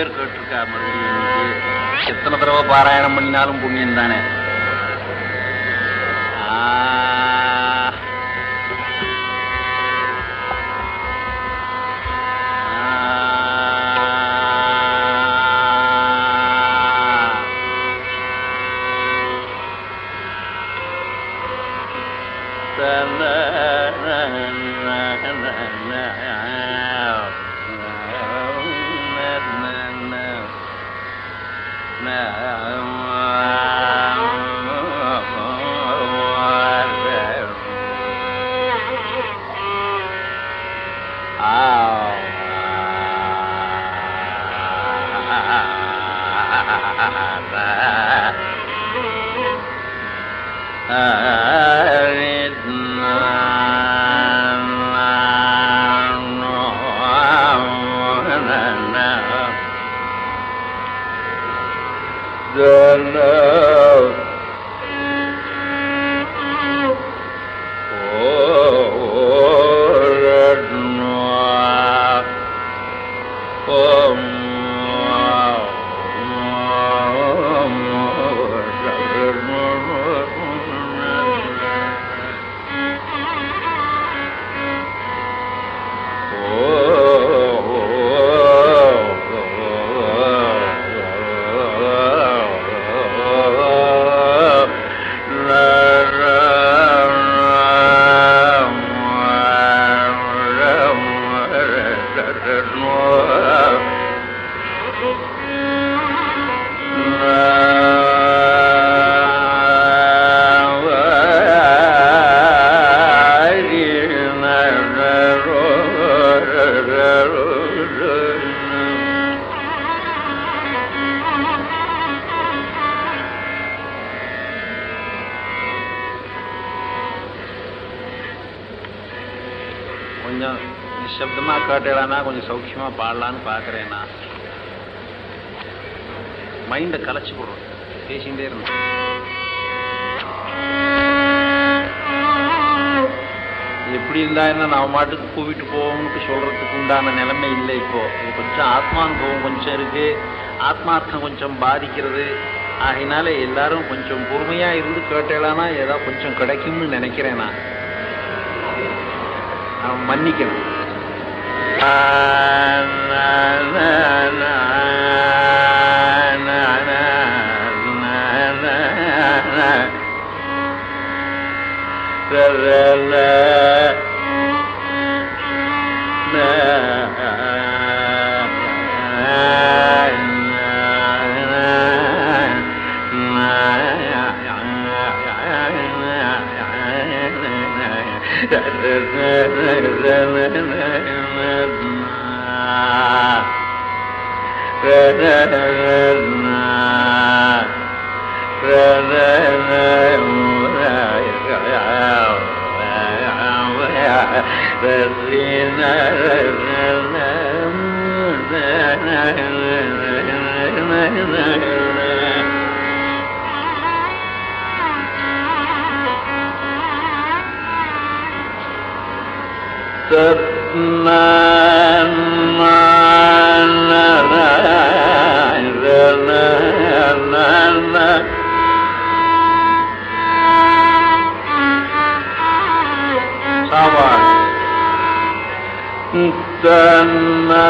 பேர் கேட்டிருக்கா மறுபடியும் எத்தனை தடவை பாராயணம் பண்ணினாலும் புண்ணியம் தானே Père Noël. பாடினா கொஞ்சம் சௌக்கியமாக பாடலான்னு பாக்குறேன்னா மைண்டை கலைச்சி போடுறோம். பேசிகிட்டே இருந்தோம் எப்படி இருந்தா என்ன நான் மாட்டுக்கு கூவிட்டு போவோம்னு சொல்றதுக்கு உண்டான நிலைமை இல்லை இப்போ. இது கொஞ்சம் ஆத்மானுபவம் கொஞ்சம் இருக்கு. ஆத்மார்த்தம் கொஞ்சம் பாதிக்கிறது. ஆகினால எல்லாரும் கொஞ்சம் பொறுமையா இருந்து கேட்டேலானா ஏதாவது கொஞ்சம் கிடைக்கும்னு நினைக்கிறேன் நான் மன்னிக்கணும். la la تتمنى السماء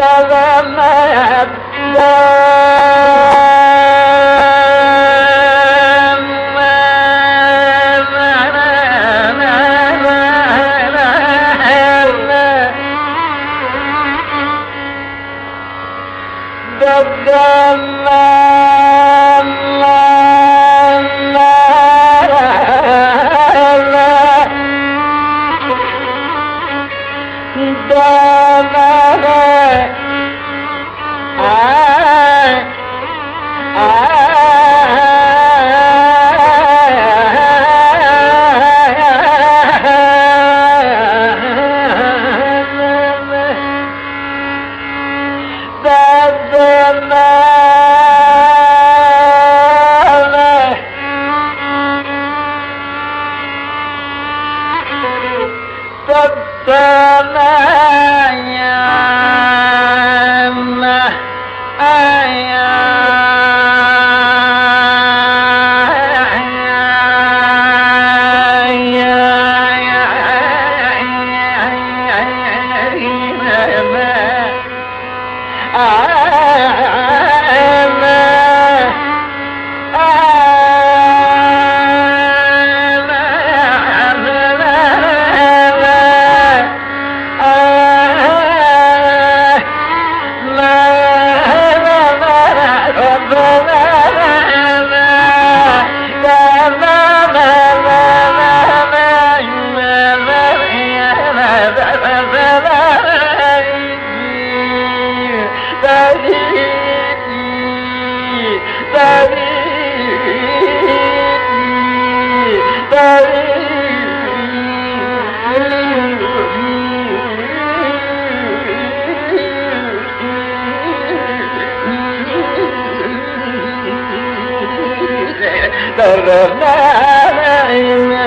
كما أبدأ ترى ما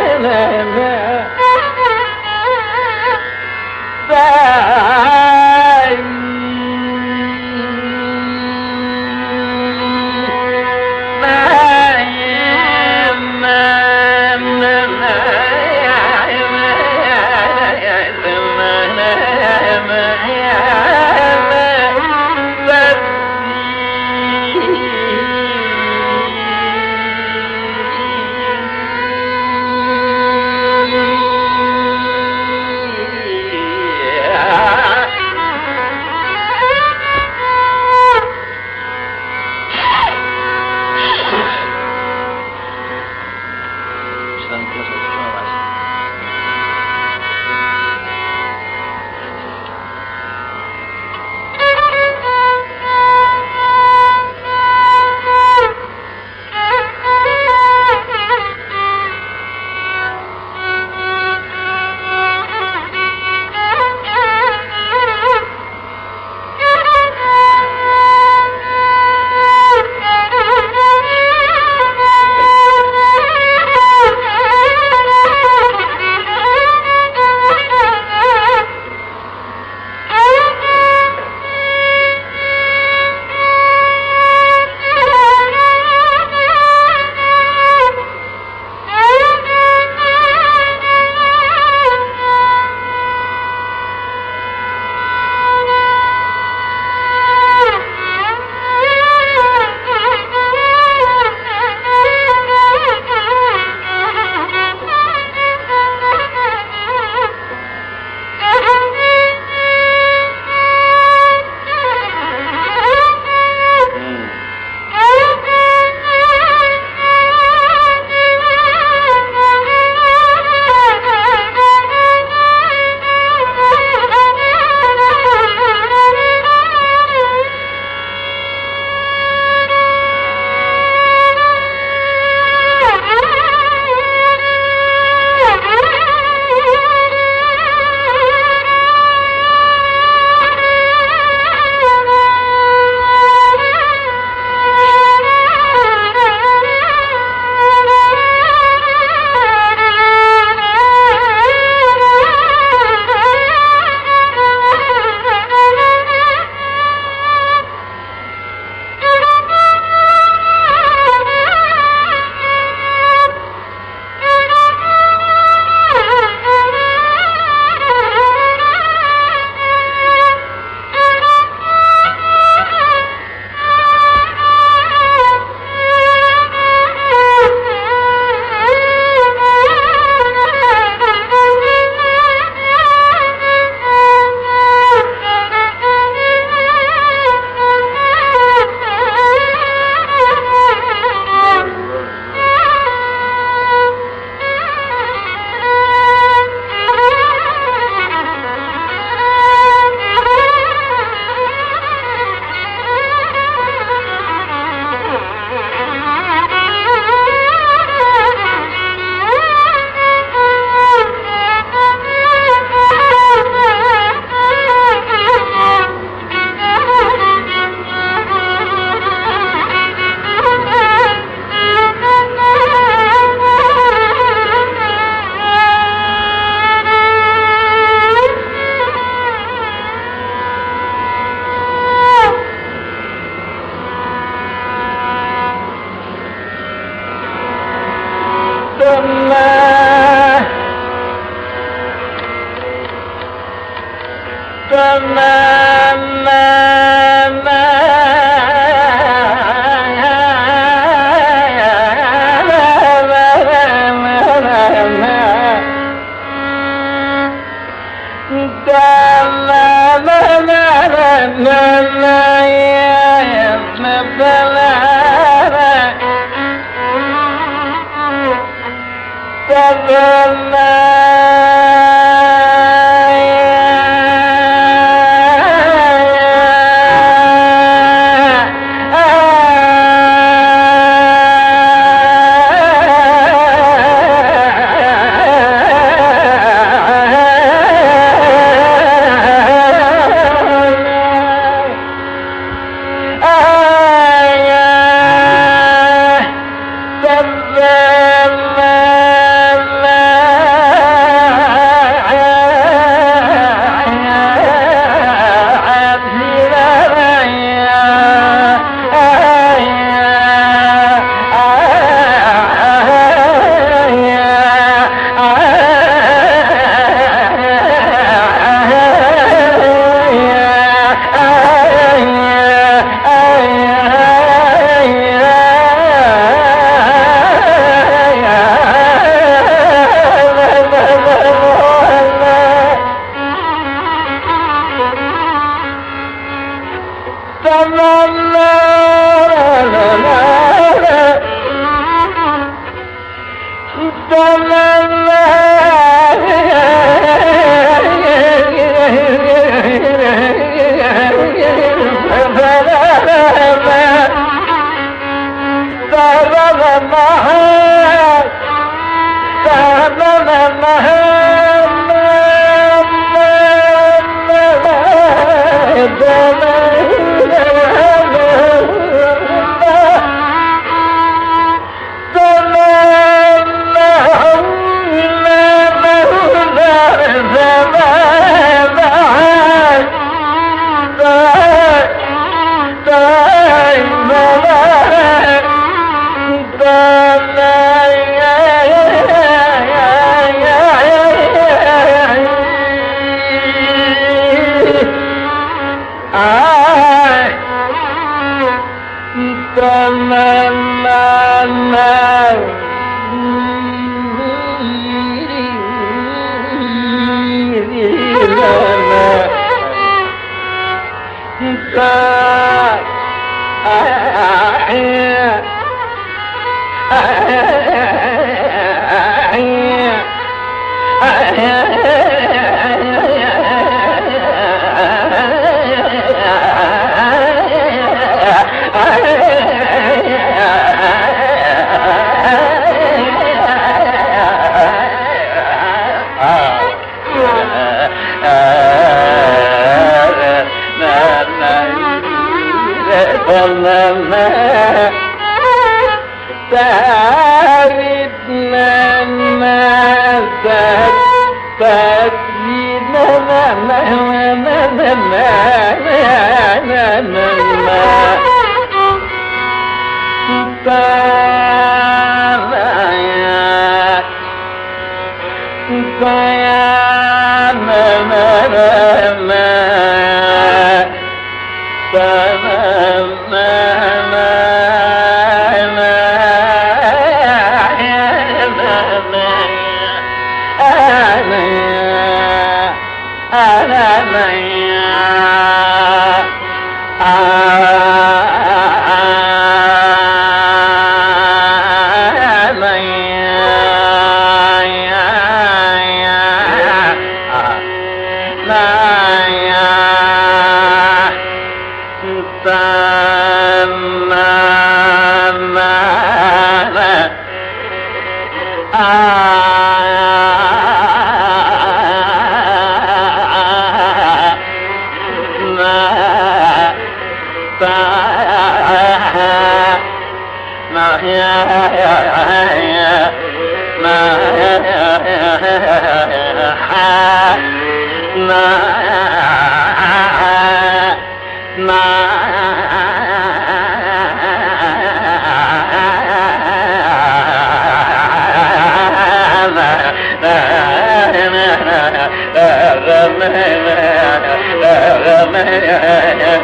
ما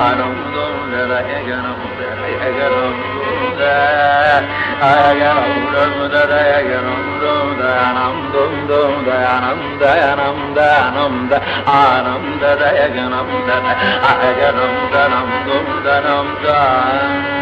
அறமுதோட அயகரமுதோட அனந்தோந்த அனந்த அனந்த அனந்த ஆனந்த தயகனம் தன அயகனம் தனம் துந்தனம் தான்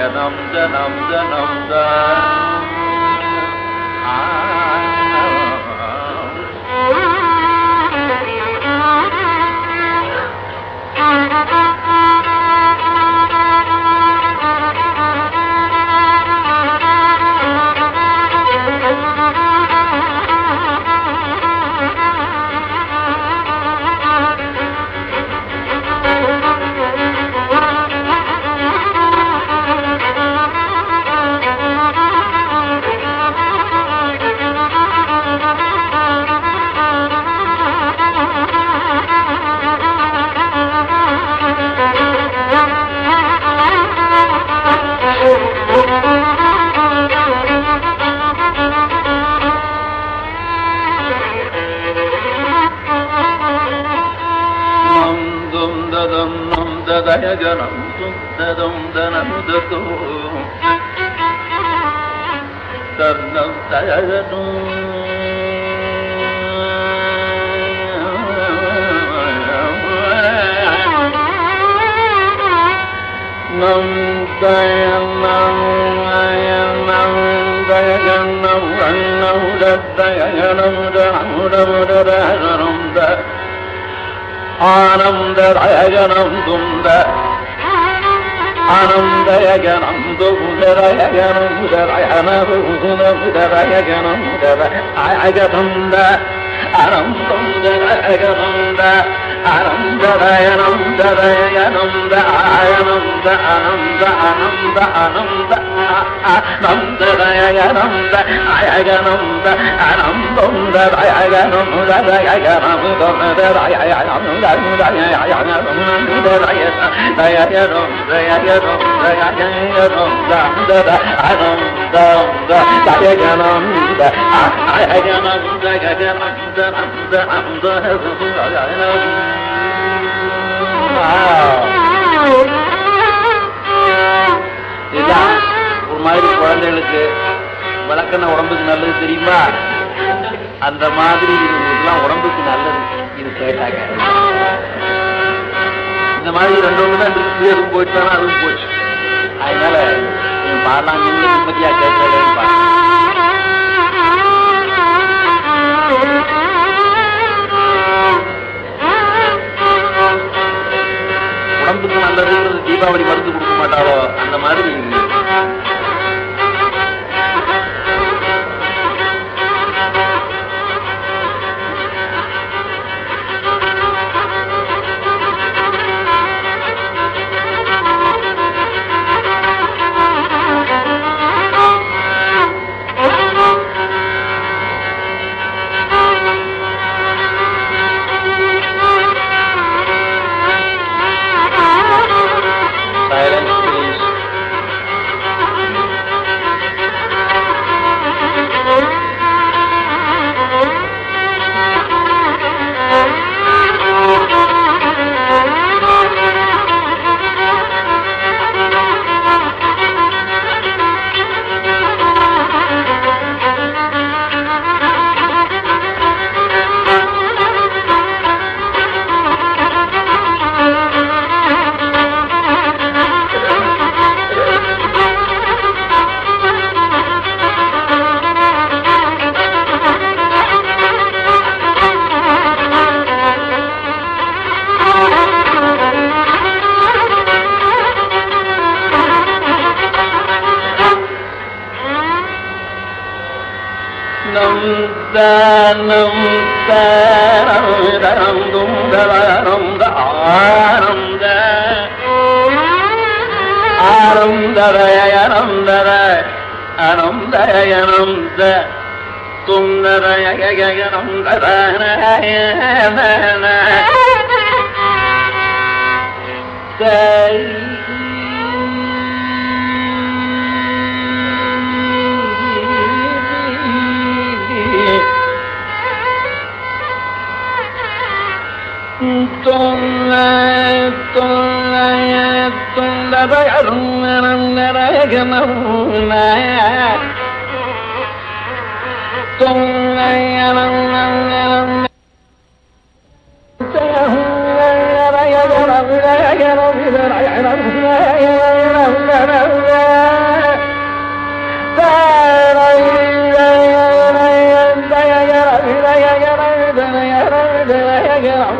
जनम जनम जनम रय गणं द अयगं द अरं दं द अयगं द अरं अनन्द अनन्द अनन्द அனந்த அனந்த அனந்த அனந்தரயனந்த அயகனந்த இதுதான் ஒரு மாதிரி குழந்தைகளுக்கு விளக்கெண்ண உடம்புக்கு நல்லது தெரியுமா? அந்த மாதிரி இது உடம்புக்கு நல்லது. இது கேட்டாங்க. இந்த மாதிரி ரெண்டு ஒன்று தான் இருக்கு அதுவும் போயிட்டானா அதுவும் போச்சு. அதனால நீங்க பாடலாம் நீங்க நிம்மதியா கேட்கலேப்பா உடம்புக்கு நல்லதுன்றது தீபாவளி மருந்து கொடுக்க மாட்டாளோ? அந்த மாதிரி தானம் தானம் தானம் துந்தரம் ஆனந்த. ஆனந்தரயனந்தர அனந்தரயனந்த. துந்தரயனந்தர Yeah.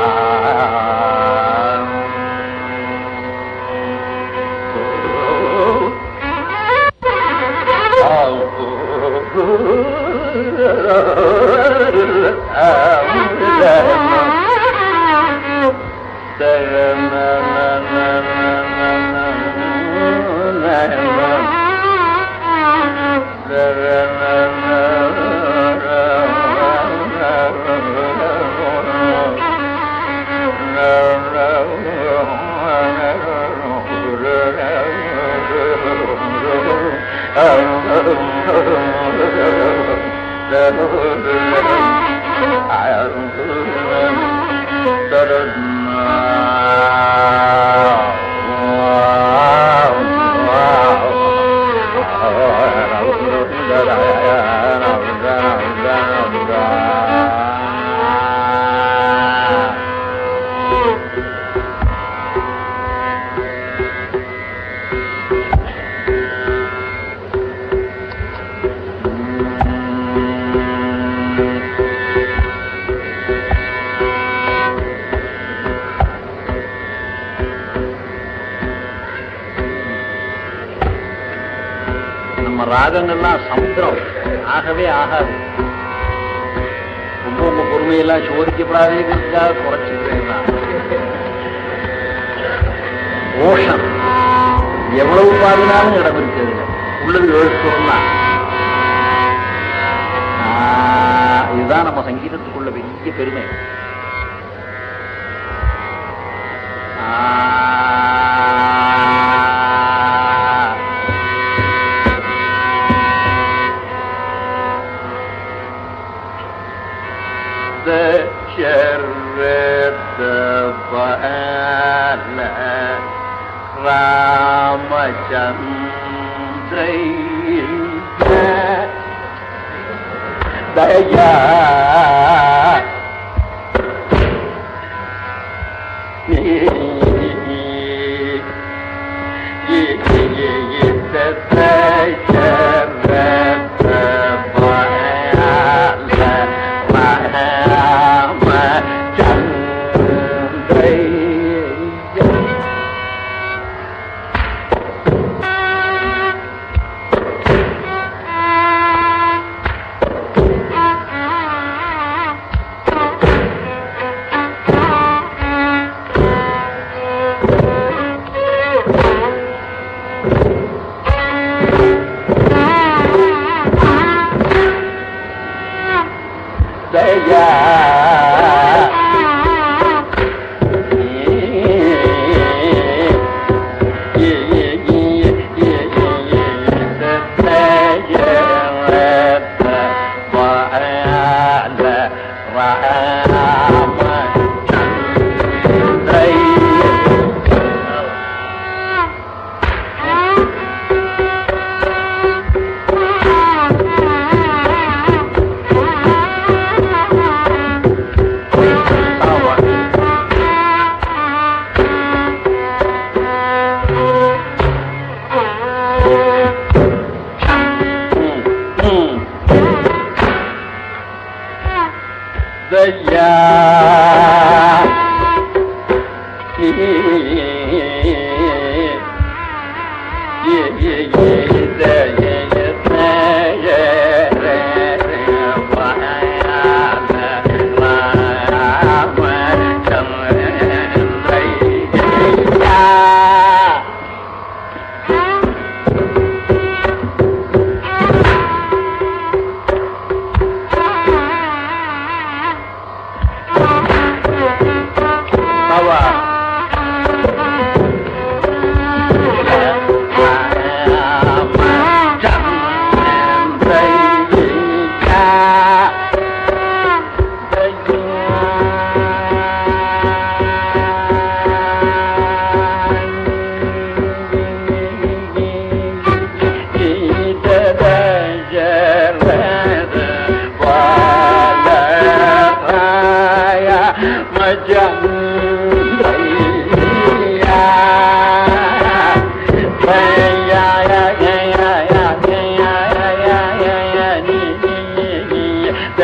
Oh, da da da da ராகங்கள்லாம் சமுத்திரம். ஆகவே ஆகாது. ரொம்ப ரொம்ப பொறுமையெல்லாம் சோதிக்கப்படாதேங்கிறதுக்காக குறைச்சிருக்கேன் நான். ஓஷம் எவ்வளவு பாதினாலும் இடம் இருக்குது உள்ளது எழுத்தோம் இதுதான் நம்ம சங்கீதத்துக்குள்ள பெரிய பெருமை. ஆ தயா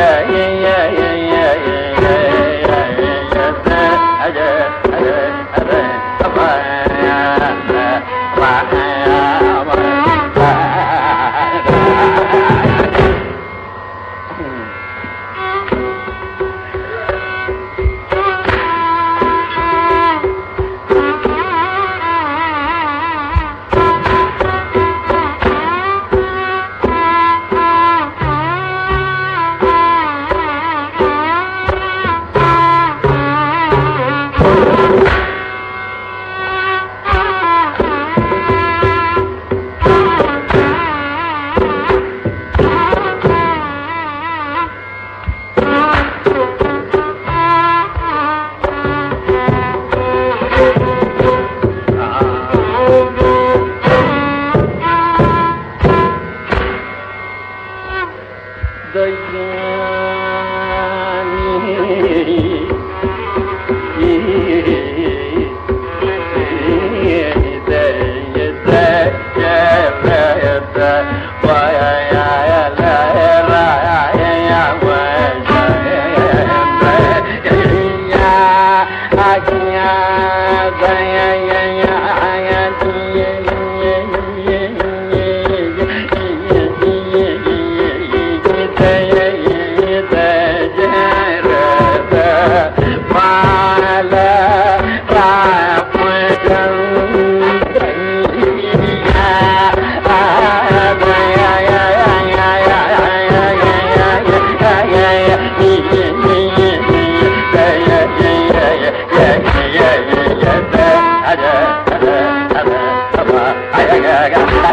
yeah, yeah, yeah.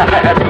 Thank you.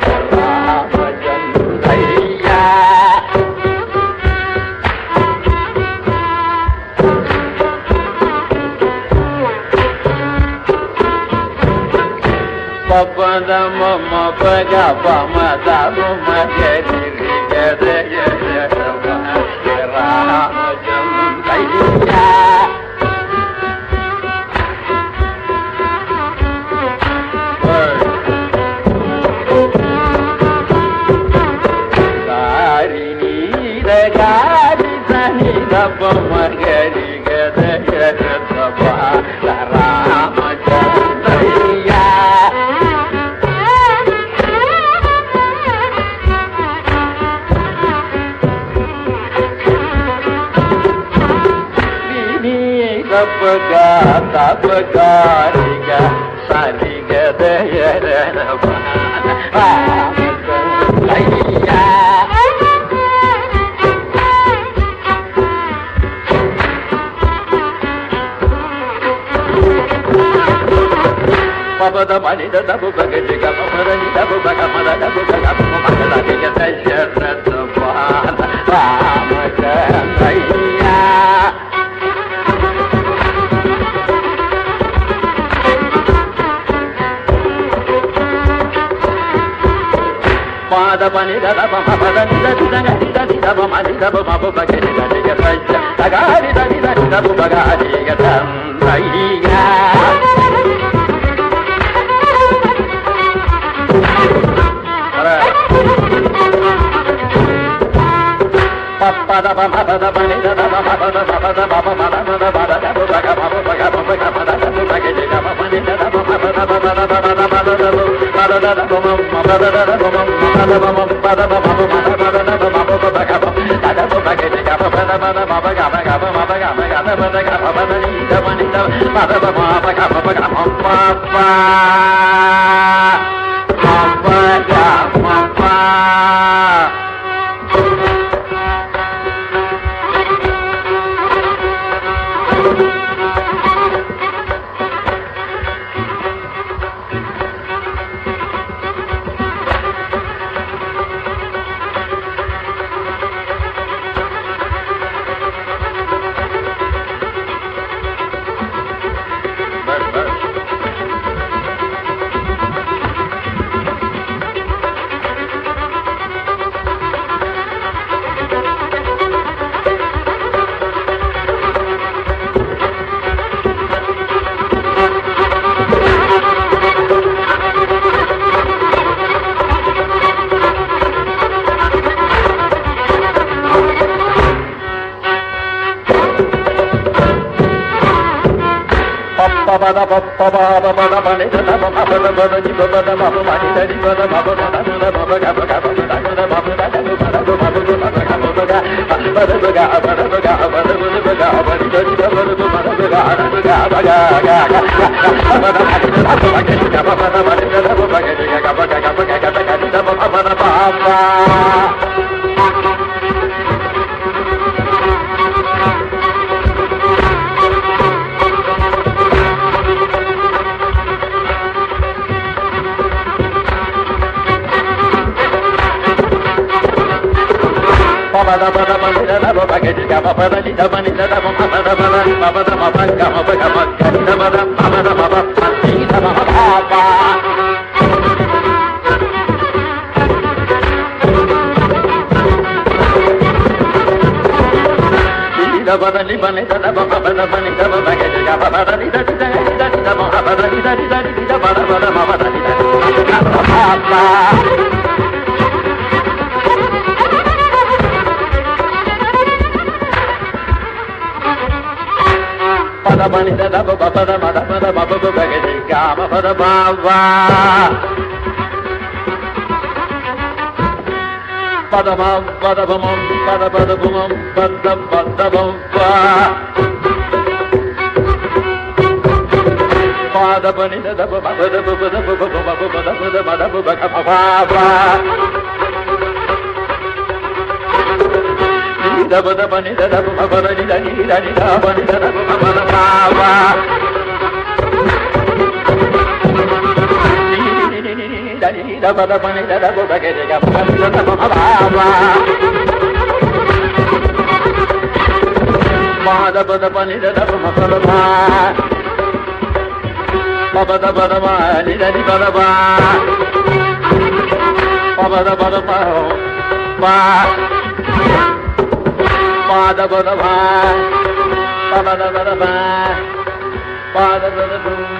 పద మమ పగ పమ తరు మగరి గదయ రాజం కయ్యా గారి సని దప్ప మగరి தபகாரிக சரிகதையா பபத மனித தபு பகஜிக பபரணி தபு பகமத தபு பகம மகதிக தையரத பால ராமக தையா పద పని దద పమ పద నిద నిద నిద నిద పమ నిద పమ పమ గని గని గ పంచ తగా నిద నిద నిద పమ గా ని గ తం రై గా పద పమ పద పని దద పమ పద పద పమ పద పద పద పద పద పద పద పద పద Papa, Papa, Bye. Dama ni dama ma da dama ma ma da ma da ma ga da ga da. Babu Bhagati Gama Pada Bhava Badabam, badabamam, badabadabumam, badam, badabam, ba. పద పద బమ పద పద బవ్వా పాద పని దద బ పద బ పద బ బ బ బ పద పద మద బ గ బావా దబద పని దద పద ని దని దని ద పని దద పద బావా దని దబద పని దద పద గ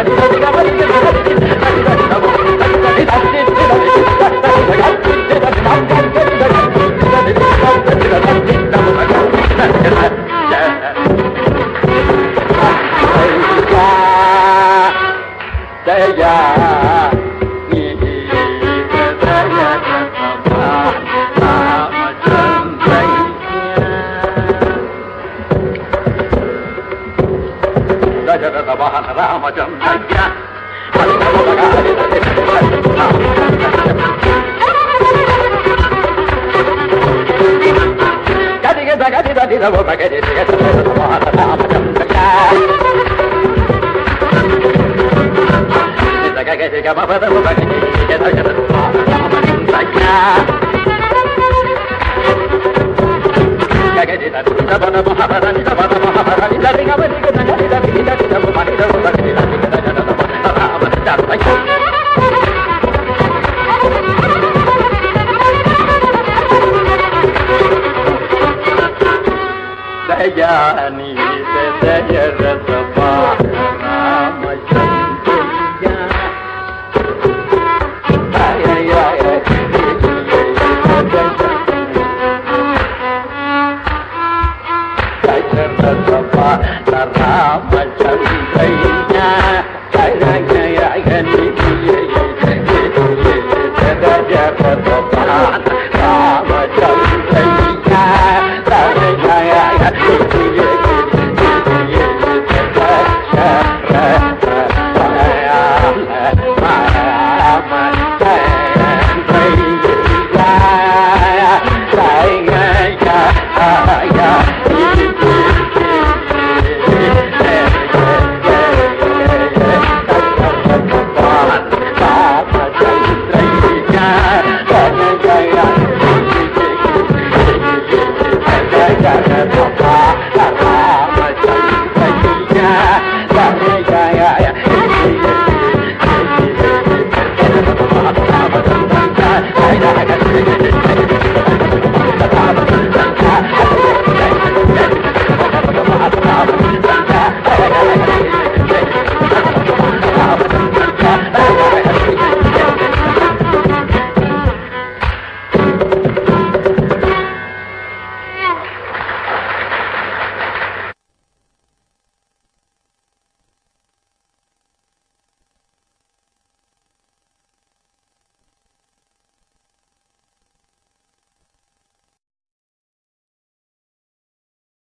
Thank you. Welcome. إلى أن